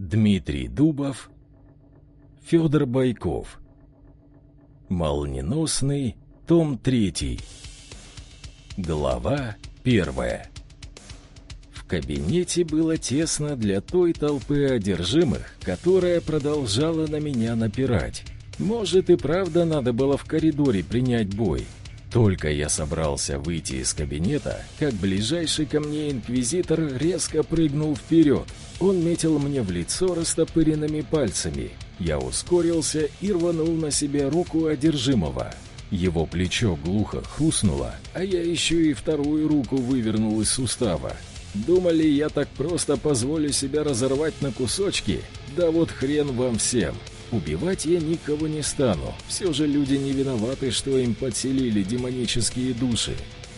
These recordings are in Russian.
Дмитрий Дубов, Федор Байков. Молниеносный, том 3. Глава 1. В кабинете было тесно для той толпы одержимых, которая продолжала на меня напирать. Может и правда надо было в коридоре принять бой. Только я собрался выйти из кабинета, как ближайший ко мне инквизитор резко прыгнул вперед. Он метил мне в лицо растопыренными пальцами. Я ускорился и рванул на себя руку одержимого. Его плечо глухо хрустнуло, а я еще и вторую руку вывернул из сустава. Думали, я так просто позволю себя разорвать на кусочки? Да вот хрен вам всем. Убивать я никого не стану. Все же люди не виноваты, что им подселили демонические души.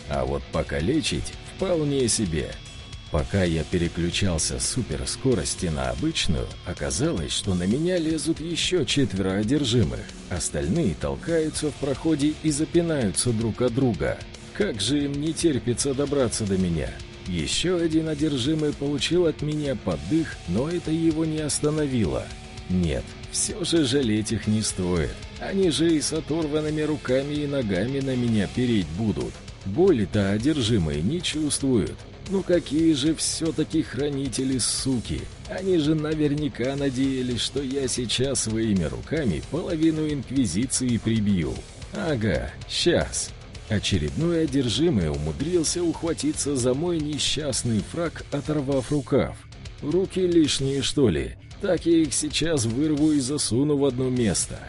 А вот покалечить вполне себе. Пока я переключался с суперскорости на обычную, оказалось, что на меня лезут еще четверо одержимых. Остальные толкаются в проходе и запинаются друг от друга. Как же им не терпится добраться до меня. Еще один одержимый получил от меня поддых, но это его не остановило. Нет, все же жалеть их не стоит. Они же и с оторванными руками и ногами на меня переть будут. Боли-то одержимые не чувствуют. Ну какие же все-таки хранители суки. Они же наверняка надеялись, что я сейчас своими руками половину инквизиции прибью. Ага, сейчас. Очередной одержимый умудрился ухватиться за мой несчастный фраг, оторвав рукав. Руки лишние, что ли? Так я их сейчас вырву и засуну в одно место.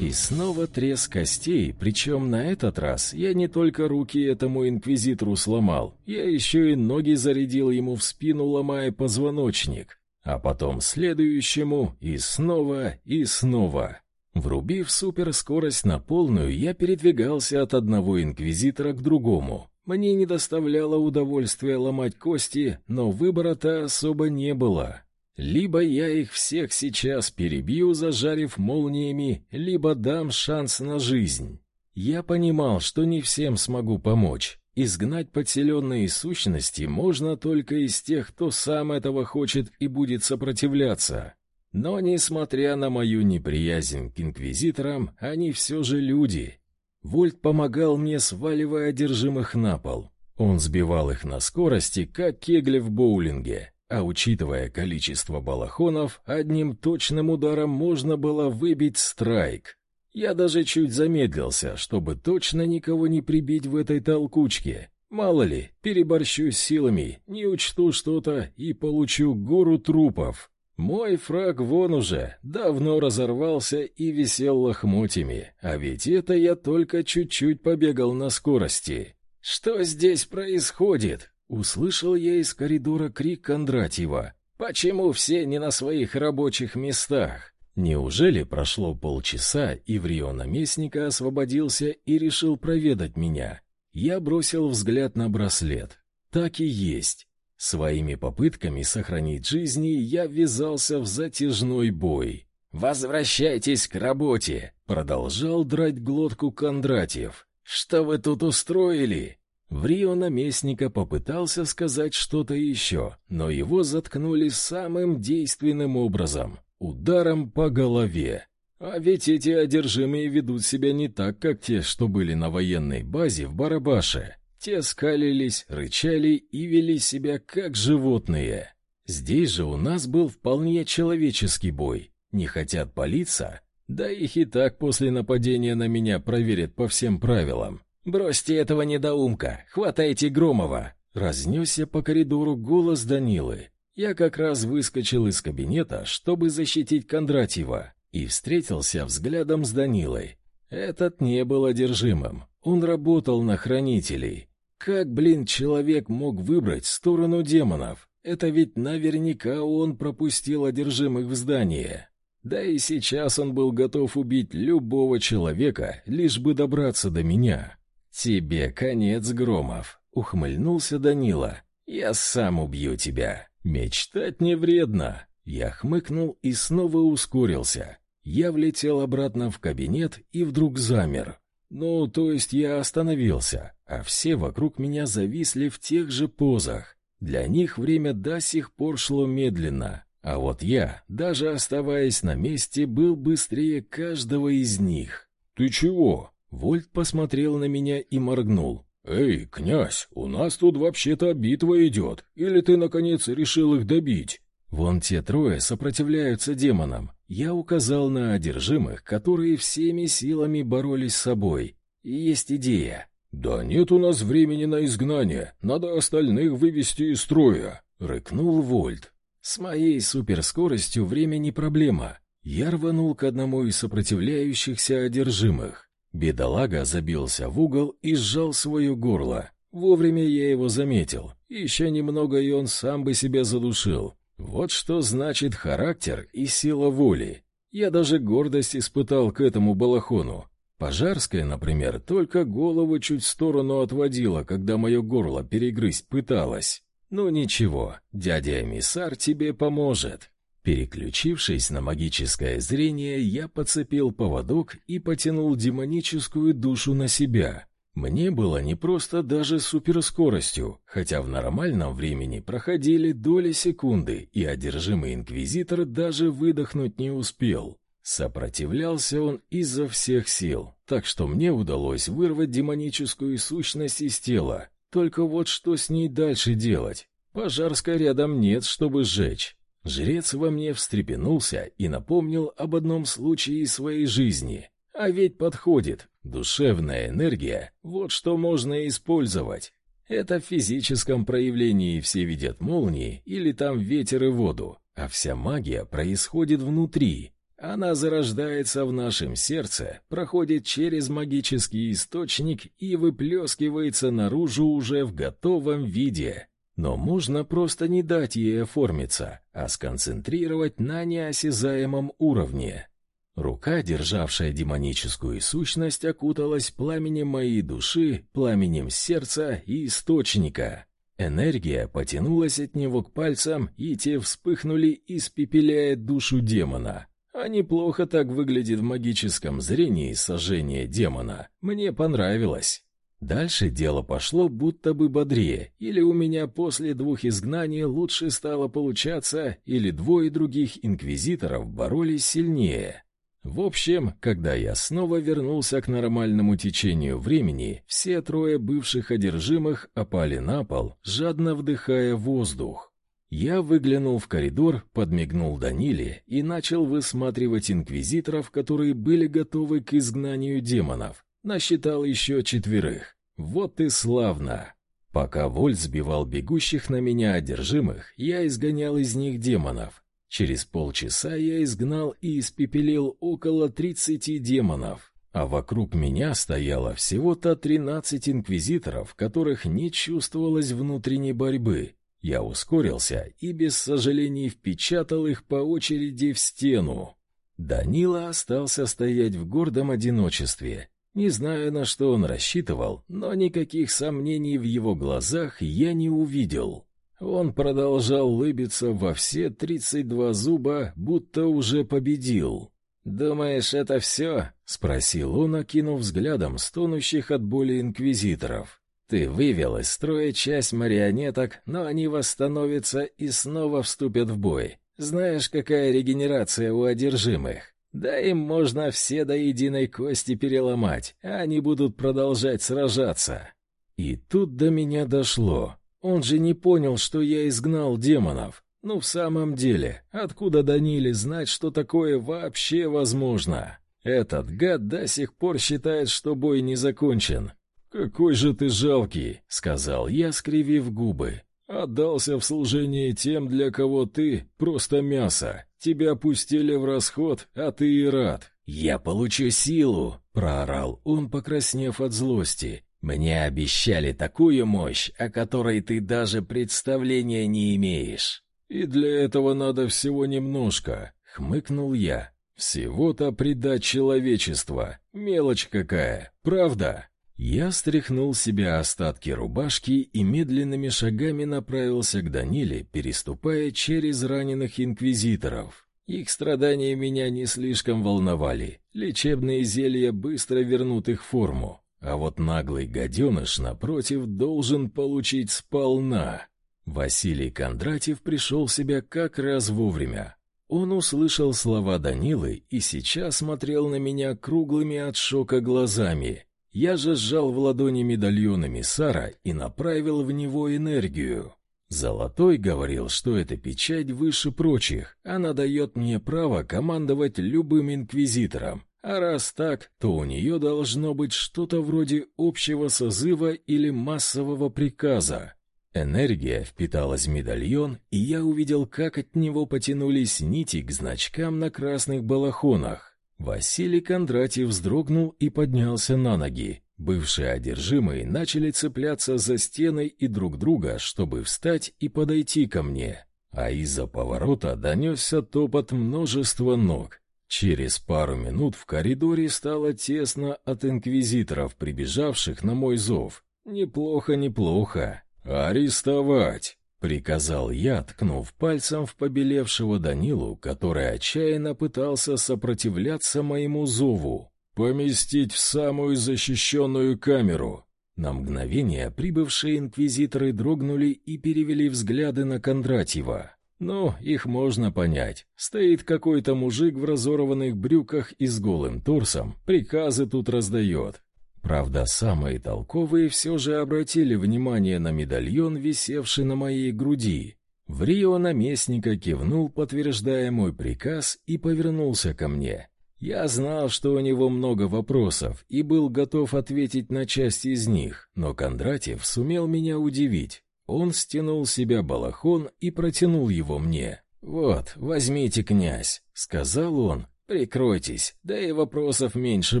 И снова треск костей, причем на этот раз я не только руки этому инквизитору сломал, я еще и ноги зарядил ему в спину, ломая позвоночник. А потом следующему и снова, и снова. Врубив суперскорость на полную, я передвигался от одного инквизитора к другому. Мне не доставляло удовольствия ломать кости, но выбора-то особо не было. Либо я их всех сейчас перебью, зажарив молниями, либо дам шанс на жизнь. Я понимал, что не всем смогу помочь. Изгнать подселенные сущности можно только из тех, кто сам этого хочет и будет сопротивляться. Но, несмотря на мою неприязнь к инквизиторам, они все же люди. Вольт помогал мне, сваливая одержимых на пол. Он сбивал их на скорости, как кегли в боулинге. А учитывая количество балахонов, одним точным ударом можно было выбить страйк. Я даже чуть замедлился, чтобы точно никого не прибить в этой толкучке. Мало ли, переборщу силами, не учту что-то и получу гору трупов. Мой фраг вон уже давно разорвался и висел лохмотьями, а ведь это я только чуть-чуть побегал на скорости. Что здесь происходит? Услышал я из коридора крик Кондратьева. «Почему все не на своих рабочих местах?» Неужели прошло полчаса, и врио наместника освободился и решил проведать меня? Я бросил взгляд на браслет. Так и есть. Своими попытками сохранить жизни я ввязался в затяжной бой. «Возвращайтесь к работе!» — продолжал драть глотку Кондратьев. «Что вы тут устроили?» Врио наместника попытался сказать что-то еще, но его заткнули самым действенным образом — ударом по голове. А ведь эти одержимые ведут себя не так, как те, что были на военной базе в Барабаше. Те скалились, рычали и вели себя как животные. Здесь же у нас был вполне человеческий бой. Не хотят палиться? Да их и так после нападения на меня проверят по всем правилам. «Бросьте этого недоумка! Хватайте Громова!» Разнесся по коридору голос Данилы. Я как раз выскочил из кабинета, чтобы защитить Кондратьева, и встретился взглядом с Данилой. Этот не был одержимым. Он работал на хранителей. Как, блин, человек мог выбрать сторону демонов? Это ведь наверняка он пропустил одержимых в здание. Да и сейчас он был готов убить любого человека, лишь бы добраться до меня. «Тебе конец, Громов», — ухмыльнулся Данила. «Я сам убью тебя. Мечтать не вредно». Я хмыкнул и снова ускорился. Я влетел обратно в кабинет и вдруг замер. Ну, то есть я остановился, а все вокруг меня зависли в тех же позах. Для них время до сих пор шло медленно. А вот я, даже оставаясь на месте, был быстрее каждого из них. «Ты чего?» Вольт посмотрел на меня и моргнул. «Эй, князь, у нас тут вообще-то битва идет. Или ты, наконец, решил их добить?» «Вон те трое сопротивляются демонам. Я указал на одержимых, которые всеми силами боролись с собой. И есть идея». «Да нет у нас времени на изгнание. Надо остальных вывести из строя», — рыкнул Вольт. «С моей суперскоростью время не проблема. Я рванул к одному из сопротивляющихся одержимых. Бедолага забился в угол и сжал свое горло. Вовремя я его заметил. Еще немного, и он сам бы себя задушил. Вот что значит характер и сила воли. Я даже гордость испытал к этому балахону. Пожарская, например, только голову чуть в сторону отводила, когда мое горло перегрызть пыталась. Ну ничего, дядя эмиссар тебе поможет. Переключившись на магическое зрение, я подцепил поводок и потянул демоническую душу на себя. Мне было не просто даже суперскоростью, хотя в нормальном времени проходили доли секунды, и одержимый инквизитор даже выдохнуть не успел. Сопротивлялся он изо всех сил, так что мне удалось вырвать демоническую сущность из тела. Только вот что с ней дальше делать? Пожарска рядом нет, чтобы сжечь. Жрец во мне встрепенулся и напомнил об одном случае своей жизни. А ведь подходит. Душевная энергия — вот что можно использовать. Это в физическом проявлении все видят молнии или там ветер и воду, а вся магия происходит внутри. Она зарождается в нашем сердце, проходит через магический источник и выплескивается наружу уже в готовом виде. Но можно просто не дать ей оформиться, а сконцентрировать на неосязаемом уровне. Рука, державшая демоническую сущность, окуталась пламенем моей души, пламенем сердца и источника. Энергия потянулась от него к пальцам, и те вспыхнули, испепеляя душу демона. А неплохо так выглядит в магическом зрении сожжение демона. Мне понравилось. Дальше дело пошло будто бы бодрее, или у меня после двух изгнаний лучше стало получаться, или двое других инквизиторов боролись сильнее. В общем, когда я снова вернулся к нормальному течению времени, все трое бывших одержимых опали на пол, жадно вдыхая воздух. Я выглянул в коридор, подмигнул Даниле и начал высматривать инквизиторов, которые были готовы к изгнанию демонов. Насчитал еще четверых. Вот и славно. Пока Вольт сбивал бегущих на меня одержимых, я изгонял из них демонов. Через полчаса я изгнал и испепелил около тридцати демонов, а вокруг меня стояло всего-то тринадцать инквизиторов, которых не чувствовалось внутренней борьбы. Я ускорился и без сожалений впечатал их по очереди в стену. Данила остался стоять в гордом одиночестве, не знаю, на что он рассчитывал, но никаких сомнений в его глазах я не увидел. Он продолжал улыбиться во все тридцать два зуба, будто уже победил. «Думаешь, это все?» — спросил он, окинув взглядом стонущих от боли инквизиторов. «Ты вывел из строя часть марионеток, но они восстановятся и снова вступят в бой. Знаешь, какая регенерация у одержимых? Да им можно все до единой кости переломать, а они будут продолжать сражаться. И тут до меня дошло. Он же не понял, что я изгнал демонов. Ну, в самом деле, откуда Даниле знать, что такое вообще возможно? Этот гад до сих пор считает, что бой не закончен. «Какой же ты жалкий», — сказал я, скривив губы. «Отдался в служение тем, для кого ты — просто мясо. Тебя пустили в расход, а ты и рад. Я получу силу, проорал он, покраснев от злости. Мне обещали такую мощь, о которой ты даже представления не имеешь. И для этого надо всего немножко, хмыкнул я. Всего-то предать человечество. Мелочь какая, правда? Я стряхнул себя остатки рубашки и медленными шагами направился к Даниле, переступая через раненых инквизиторов. Их страдания меня не слишком волновали. Лечебные зелья быстро вернут их форму. А вот наглый гаденыш, напротив, должен получить сполна. Василий Кондратьев пришел в себя как раз вовремя. Он услышал слова Данилы и сейчас смотрел на меня круглыми от шока глазами. Я же сжал в ладони медальон эмиссара и направил в него энергию. Золотой говорил, что эта печать выше прочих, она дает мне право командовать любым инквизитором. А раз так, то у нее должно быть что-то вроде общего созыва или массового приказа. Энергия впиталась в медальон, и я увидел, как от него потянулись нити к значкам на красных балахонах. Василий Кондратьев вздрогнул и поднялся на ноги. Бывшие одержимые начали цепляться за стены и друг друга, чтобы встать и подойти ко мне. А из-за поворота донесся топот множества ног. Через пару минут в коридоре стало тесно от инквизиторов, прибежавших на мой зов. Неплохо, неплохо. «Арестовать!» — приказал я, ткнув пальцем в побелевшего Данилу, который отчаянно пытался сопротивляться моему зову. «Поместить в самую защищенную камеру!» На мгновение прибывшие инквизиторы дрогнули и перевели взгляды на Кондратьева. Ну, их можно понять. Стоит какой-то мужик в разорванных брюках и с голым торсом, приказы тут раздает. Правда, самые толковые все же обратили внимание на медальон, висевший на моей груди. В Рио наместника кивнул, подтверждая мой приказ, и повернулся ко мне. Я знал, что у него много вопросов, и был готов ответить на часть из них, но Кондратьев сумел меня удивить. Он стянул с себя балахон и протянул его мне. «Вот, возьмите, князь», — сказал он. «Прикройтесь, да и вопросов меньше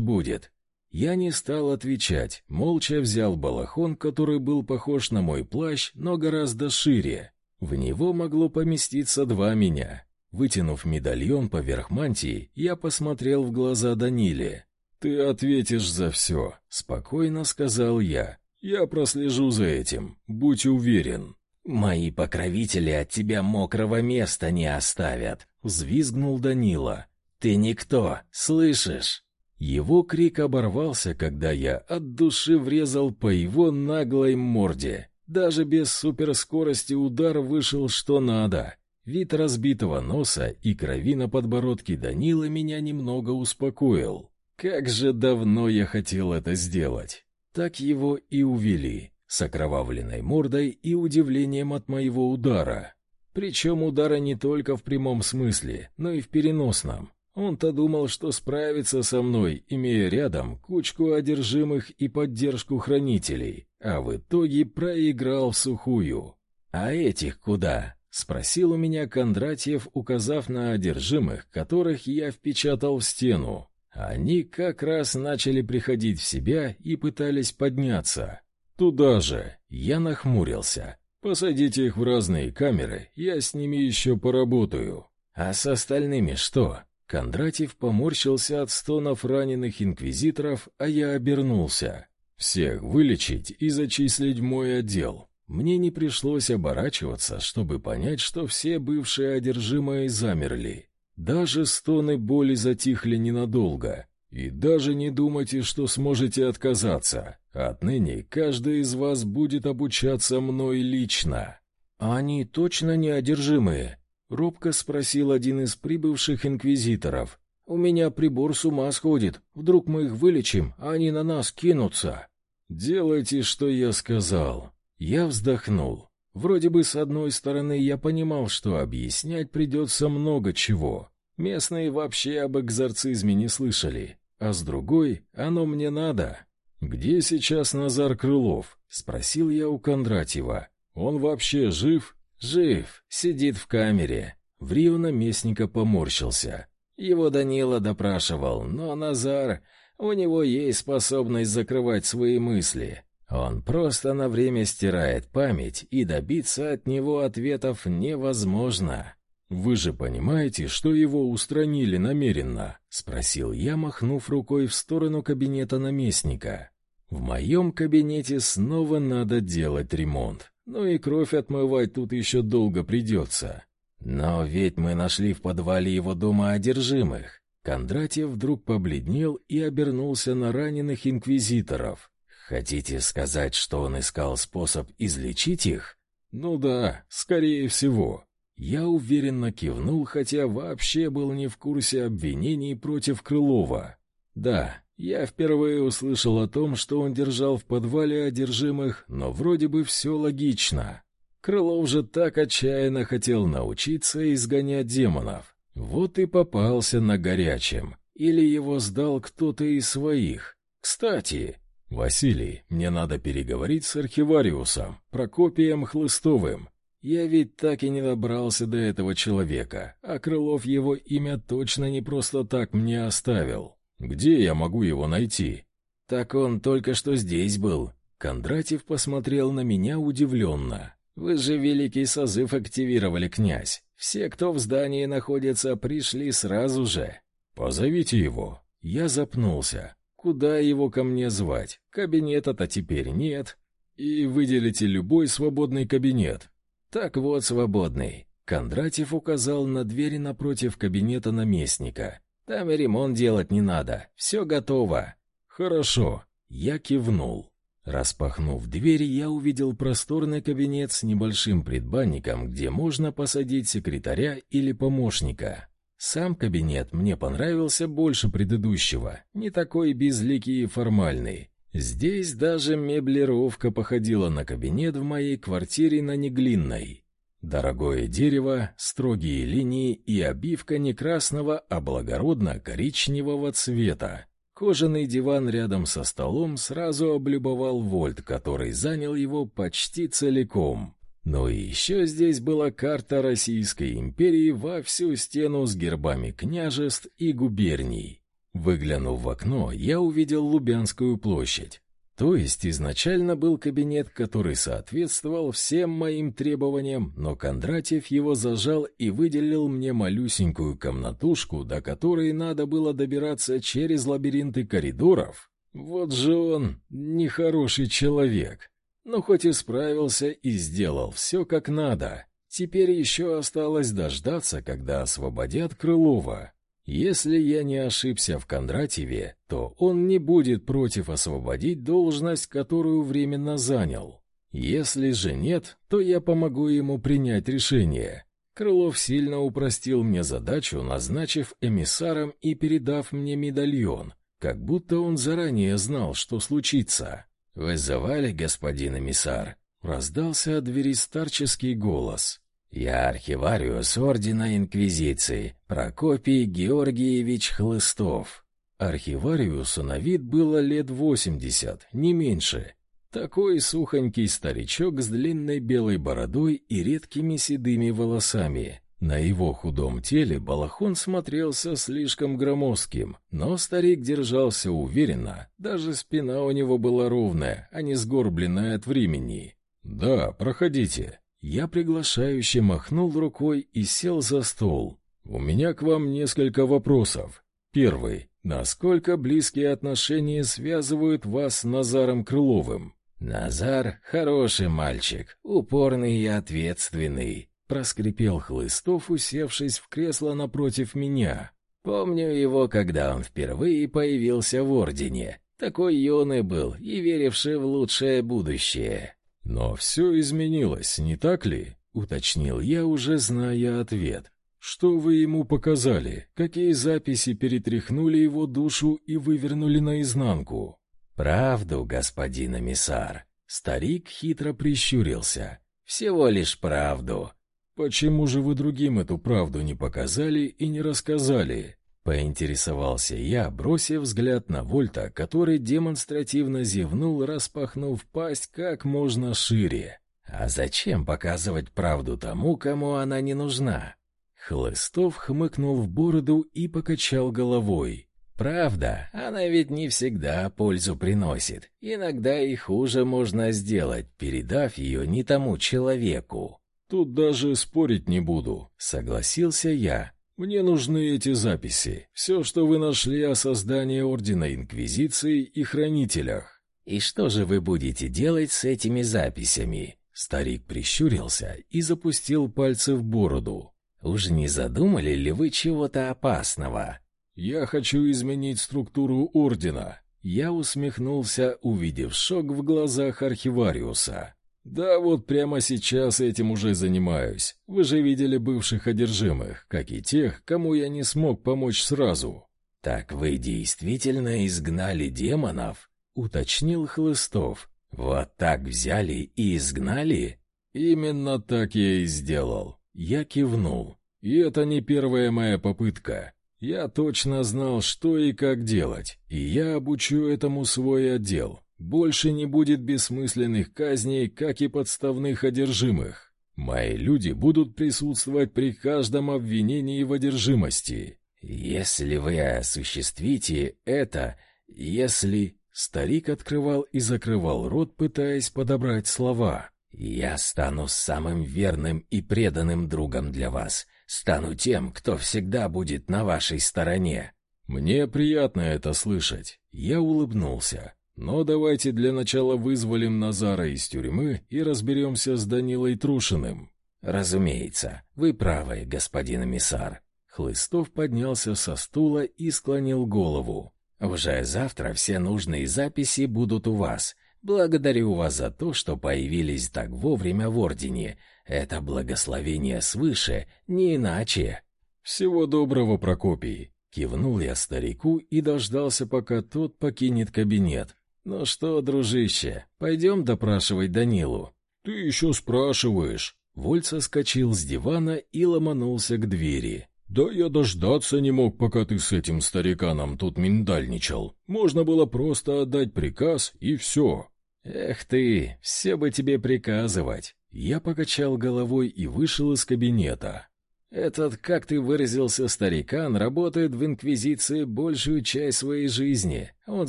будет. Я не стал отвечать, молча взял балахон, который был похож на мой плащ, но гораздо шире. В него могло поместиться два меня. Вытянув медальон поверх мантии, я посмотрел в глаза Даниле. «Ты ответишь за все», — спокойно сказал я. «Я прослежу за этим, будь уверен». «Мои покровители от тебя мокрого места не оставят», — взвизгнул Данила. «Ты никто, слышишь?» Его крик оборвался, когда я от души врезал по его наглой морде. Даже без суперскорости удар вышел что надо. Вид разбитого носа и крови на подбородке Данила меня немного успокоил. Как же давно я хотел это сделать. Так его и увели, с окровавленной мордой и удивлением от моего удара. Причем удара не только в прямом смысле, но и в переносном. Он-то думал, что справится со мной, имея рядом кучку одержимых и поддержку хранителей, а в итоге проиграл в сухую. «А этих куда?» — спросил у меня Кондратьев, указав на одержимых, которых я впечатал в стену. Они как раз начали приходить в себя и пытались подняться. «Туда же!» — я нахмурился. «Посадите их в разные камеры, я с ними еще поработаю». «А с остальными что?» Кондратьев поморщился от стонов раненых инквизиторов, а я обернулся. «Всех вылечить и зачислить в мой отдел». Мне не пришлось оборачиваться, чтобы понять, что все бывшие одержимые замерли. Даже стоны боли затихли ненадолго. И даже не думайте, что сможете отказаться. Отныне каждый из вас будет обучаться мной лично. Они точно не одержимые, Робко спросил один из прибывших инквизиторов. «У меня прибор с ума сходит. Вдруг мы их вылечим, а они на нас кинутся». «Делайте, что я сказал». Я вздохнул. Вроде бы с одной стороны я понимал, что объяснять придется много чего. Местные вообще об экзорцизме не слышали. А с другой, оно мне надо. «Где сейчас Назар Крылов?» — спросил я у Кондратьева. «Он вообще жив?» «Жив, сидит в камере». Врив наместника поморщился. Его Данила допрашивал, но Назар... У него есть способность закрывать свои мысли. Он просто на время стирает память, и добиться от него ответов невозможно. «Вы же понимаете, что его устранили намеренно?» — спросил я, махнув рукой в сторону кабинета наместника. «В моем кабинете снова надо делать ремонт. Ну и кровь отмывать тут еще долго придется. Но ведь мы нашли в подвале его дома одержимых. Кондратьев вдруг побледнел и обернулся на раненых инквизиторов. Хотите сказать, что он искал способ излечить их? Ну да, скорее всего. Я уверенно кивнул, хотя вообще был не в курсе обвинений против Крылова. Да, я впервые услышал о том, что он держал в подвале одержимых, но вроде бы все логично. Крылов же так отчаянно хотел научиться изгонять демонов. Вот и попался на горячем. Или его сдал кто-то из своих. Кстати, Василий, мне надо переговорить с архивариусом, Прокопием Хлыстовым. Я ведь так и не добрался до этого человека, а Крылов его имя точно не просто так мне оставил. Где я могу его найти? Так он только что здесь был. Кондратьев посмотрел на меня удивленно. Вы же великий созыв активировали, князь. Все, кто в здании находится, пришли сразу же. Позовите его. Я запнулся. Куда его ко мне звать? Кабинета-то теперь нет. И выделите любой свободный кабинет. Так вот, свободный. Кондратьев указал на двери напротив кабинета наместника. Там и ремонт делать не надо. Все готово. Хорошо. Я кивнул. Распахнув двери, я увидел просторный кабинет с небольшим предбанником, где можно посадить секретаря или помощника. Сам кабинет мне понравился больше предыдущего, не такой безликий и формальный. Здесь даже меблировка походила на кабинет в моей квартире на Неглинной. Дорогое дерево, строгие линии и обивка не красного, а благородно-коричневого цвета. Кожаный диван рядом со столом сразу облюбовал Вольт, который занял его почти целиком. Но и еще здесь была карта Российской империи во всю стену с гербами княжеств и губерний. Выглянув в окно, я увидел Лубянскую площадь. То есть изначально был кабинет, который соответствовал всем моим требованиям, но Кондратьев его зажал и выделил мне малюсенькую комнатушку, до которой надо было добираться через лабиринты коридоров. Вот же он, нехороший человек. Но хоть и справился и сделал все как надо. Теперь еще осталось дождаться, когда освободят Крылова. Если я не ошибся в Кондратьеве, то он не будет против освободить должность, которую временно занял. Если же нет, то я помогу ему принять решение. Крылов сильно упростил мне задачу, назначив эмиссаром и передав мне медальон, как будто он заранее знал, что случится. «Вызывали, господин эмиссар?» Раздался от двери старческий голос. Я архивариус Ордена Инквизиции, Прокопий Георгиевич Хлыстов. Архивариусу на вид было лет восемьдесят, не меньше. Такой сухонький старичок с длинной белой бородой и редкими седыми волосами. На его худом теле балахон смотрелся слишком громоздким, но старик держался уверенно, даже спина у него была ровная, а не сгорбленная от времени. «Да, проходите», я приглашающе махнул рукой и сел за стол. У меня к вам несколько вопросов. Первый. Насколько близкие отношения связывают вас с Назаром Крыловым? Назар хороший мальчик, упорный и ответственный, проскрипел Хлыстов, усевшись в кресло напротив меня. Помню его, когда он впервые появился в ордене. Такой юный был и веривший в лучшее будущее. «Но все изменилось, не так ли?» — уточнил я, уже зная ответ. «Что вы ему показали? Какие записи перетряхнули его душу и вывернули наизнанку?» «Правду, господин эмиссар». Старик хитро прищурился. «Всего лишь правду». «Почему же вы другим эту правду не показали и не рассказали?» Поинтересовался я, бросив взгляд на Вольта, который демонстративно зевнул, распахнув пасть как можно шире. А зачем показывать правду тому, кому она не нужна? Хлыстов хмыкнул в бороду и покачал головой. Правда, она ведь не всегда пользу приносит. Иногда и хуже можно сделать, передав ее не тому человеку. Тут даже спорить не буду, согласился я. Мне нужны эти записи, все, что вы нашли о создании Ордена Инквизиции и Хранителях. И что же вы будете делать с этими записями? Старик прищурился и запустил пальцы в бороду. Уж не задумали ли вы чего-то опасного? Я хочу изменить структуру Ордена. Я усмехнулся, увидев шок в глазах архивариуса. «Да вот прямо сейчас этим уже занимаюсь. Вы же видели бывших одержимых, как и тех, кому я не смог помочь сразу». «Так вы действительно изгнали демонов?» — уточнил Хлыстов. «Вот так взяли и изгнали?» «Именно так я и сделал». Я кивнул. «И это не первая моя попытка. Я точно знал, что и как делать, и я обучу этому свой отдел. Больше не будет бессмысленных казней, как и подставных одержимых. Мои люди будут присутствовать при каждом обвинении в одержимости. Если вы осуществите это, если... Старик открывал и закрывал рот, пытаясь подобрать слова. «Я стану самым верным и преданным другом для вас. Стану тем, кто всегда будет на вашей стороне». «Мне приятно это слышать». Я улыбнулся. Но давайте для начала вызволим Назара из тюрьмы и разберемся с Данилой Трушиным. Разумеется, вы правы, господин эмиссар. Хлыстов поднялся со стула и склонил голову. Уже завтра все нужные записи будут у вас. Благодарю вас за то, что появились так вовремя в Ордене. Это благословение свыше, не иначе. Всего доброго, Прокопий. Кивнул я старику и дождался, пока тот покинет кабинет. «Ну что, дружище, пойдем допрашивать Данилу?» «Ты еще спрашиваешь?» Вольт соскочил с дивана и ломанулся к двери. «Да я дождаться не мог, пока ты с этим стариканом тут миндальничал. Можно было просто отдать приказ, и все». «Эх ты, все бы тебе приказывать». Я покачал головой и вышел из кабинета. Этот, как ты выразился, старикан, работает в Инквизиции большую часть своей жизни. Он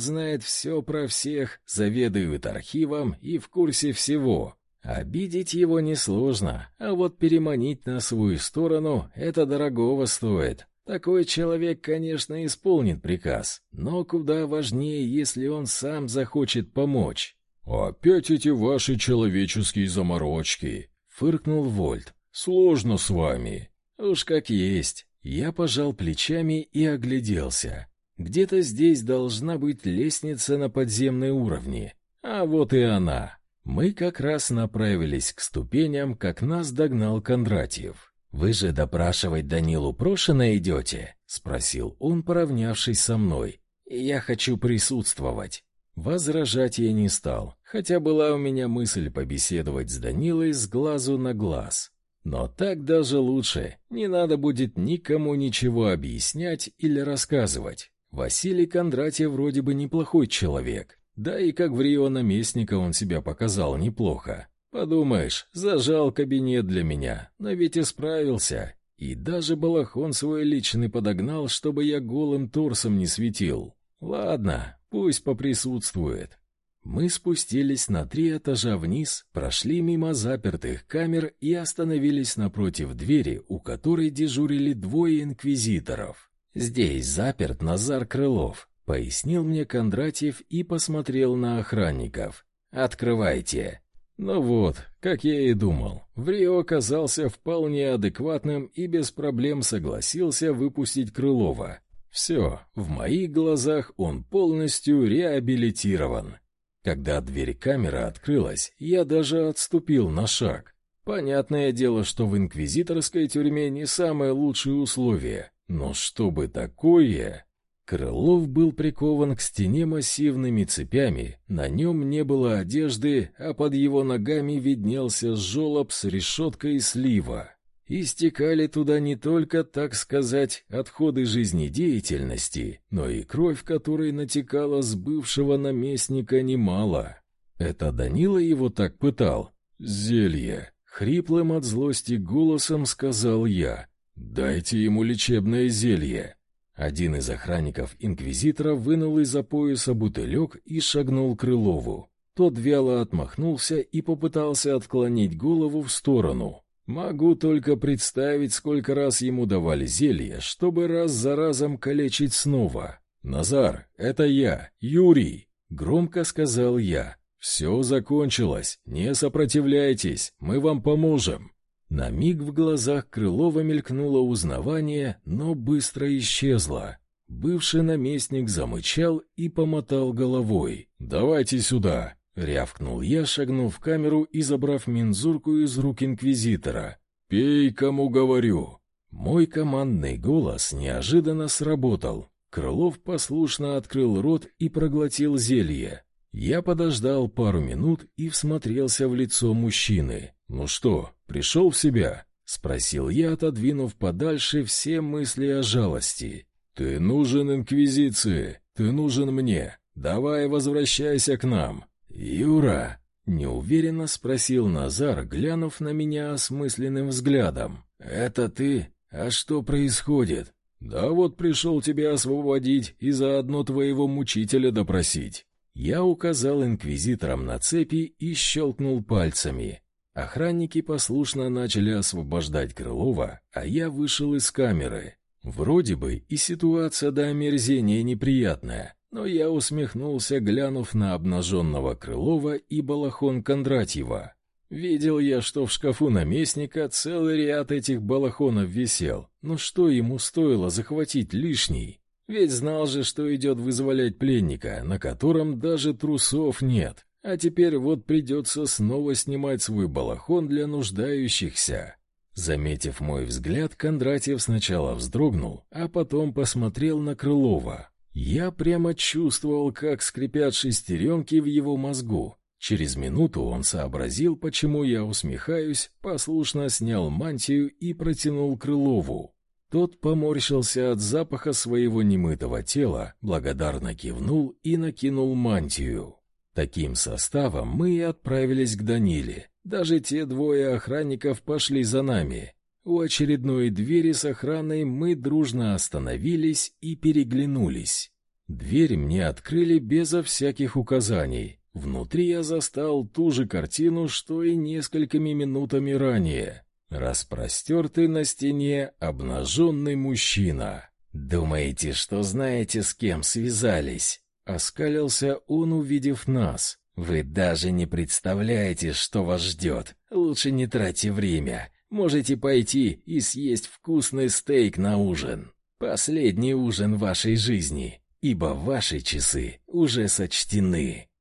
знает все про всех, заведует архивом и в курсе всего. Обидеть его несложно, а вот переманить на свою сторону — это дорогого стоит. Такой человек, конечно, исполнит приказ, но куда важнее, если он сам захочет помочь. «Опять эти ваши человеческие заморочки!» — фыркнул Вольт. «Сложно с вами. Уж как есть. Я пожал плечами и огляделся. Где-то здесь должна быть лестница на подземной уровне. А вот и она. Мы как раз направились к ступеням, как нас догнал Кондратьев. «Вы же допрашивать Данилу Прошина идете?» — спросил он, поравнявшись со мной. «Я хочу присутствовать». Возражать я не стал, хотя была у меня мысль побеседовать с Данилой с глазу на глаз. Но так даже лучше. Не надо будет никому ничего объяснять или рассказывать. Василий Кондратьев вроде бы неплохой человек. Да и как в Рио наместника он себя показал неплохо. Подумаешь, зажал кабинет для меня, но ведь и справился. И даже балахон свой личный подогнал, чтобы я голым торсом не светил. Ладно, пусть поприсутствует. Мы спустились на три этажа вниз, прошли мимо запертых камер и остановились напротив двери, у которой дежурили двое инквизиторов. «Здесь заперт Назар Крылов», — пояснил мне Кондратьев и посмотрел на охранников. «Открывайте». Ну вот, как я и думал, Врио оказался вполне адекватным и без проблем согласился выпустить Крылова. Все, в моих глазах он полностью реабилитирован. Когда дверь камеры открылась, я даже отступил на шаг. Понятное дело, что в инквизиторской тюрьме не самые лучшие условия, но чтобы такое... Крылов был прикован к стене массивными цепями, на нем не было одежды, а под его ногами виднелся жолоб с решеткой слива. Истекали туда не только, так сказать, отходы жизнедеятельности, но и кровь, которой натекала с бывшего наместника немало. Это Данила его так пытал. «Зелье!» — хриплым от злости голосом сказал я. «Дайте ему лечебное зелье!» Один из охранников инквизитора вынул из-за пояса бутылек и шагнул к Крылову. Тот вяло отмахнулся и попытался отклонить голову в сторону. Могу только представить, сколько раз ему давали зелье, чтобы раз за разом калечить снова. «Назар, это я, Юрий», — громко сказал я. «Все закончилось, не сопротивляйтесь, мы вам поможем». На миг в глазах Крылова мелькнуло узнавание, но быстро исчезло. Бывший наместник замычал и помотал головой. «Давайте сюда!» — рявкнул я, шагнув в камеру и забрав мензурку из рук инквизитора. «Пей, кому говорю!» Мой командный голос неожиданно сработал. Крылов послушно открыл рот и проглотил зелье. Я подождал пару минут и всмотрелся в лицо мужчины. «Ну что, пришел в себя?» — спросил я, отодвинув подальше все мысли о жалости. «Ты нужен Инквизиции, ты нужен мне. Давай возвращайся к нам». «Юра!» — неуверенно спросил Назар, глянув на меня осмысленным взглядом. «Это ты? А что происходит?» «Да вот пришел тебя освободить и заодно твоего мучителя допросить». Я указал инквизиторам на цепи и щелкнул пальцами. Охранники послушно начали освобождать Крылова, а я вышел из камеры. Вроде бы и ситуация до омерзения неприятная, но я усмехнулся, глянув на обнаженного Крылова и балахон Кондратьева. Видел я, что в шкафу наместника целый ряд этих балахонов висел, но что ему стоило захватить лишний? Ведь знал же, что идет вызволять пленника, на котором даже трусов нет. А теперь вот придется снова снимать свой балахон для нуждающихся. Заметив мой взгляд, Кондратьев сначала вздрогнул, а потом посмотрел на Крылова. Я прямо чувствовал, как скрипят шестеренки в его мозгу. Через минуту он сообразил, почему я усмехаюсь, послушно снял мантию и протянул Крылову. Тот поморщился от запаха своего немытого тела, благодарно кивнул и накинул мантию. Таким составом мы и отправились к Даниле. Даже те двое охранников пошли за нами. У очередной двери с охраной мы дружно остановились и переглянулись. Дверь мне открыли безо всяких указаний. Внутри я застал ту же картину, что и несколькими минутами ранее. Распростертый на стене обнаженный мужчина. «Думаете, что знаете, с кем связались?» Оскалился он, увидев нас. «Вы даже не представляете, что вас ждет. Лучше не тратьте время. Можете пойти и съесть вкусный стейк на ужин. Последний ужин вашей жизни, ибо ваши часы уже сочтены».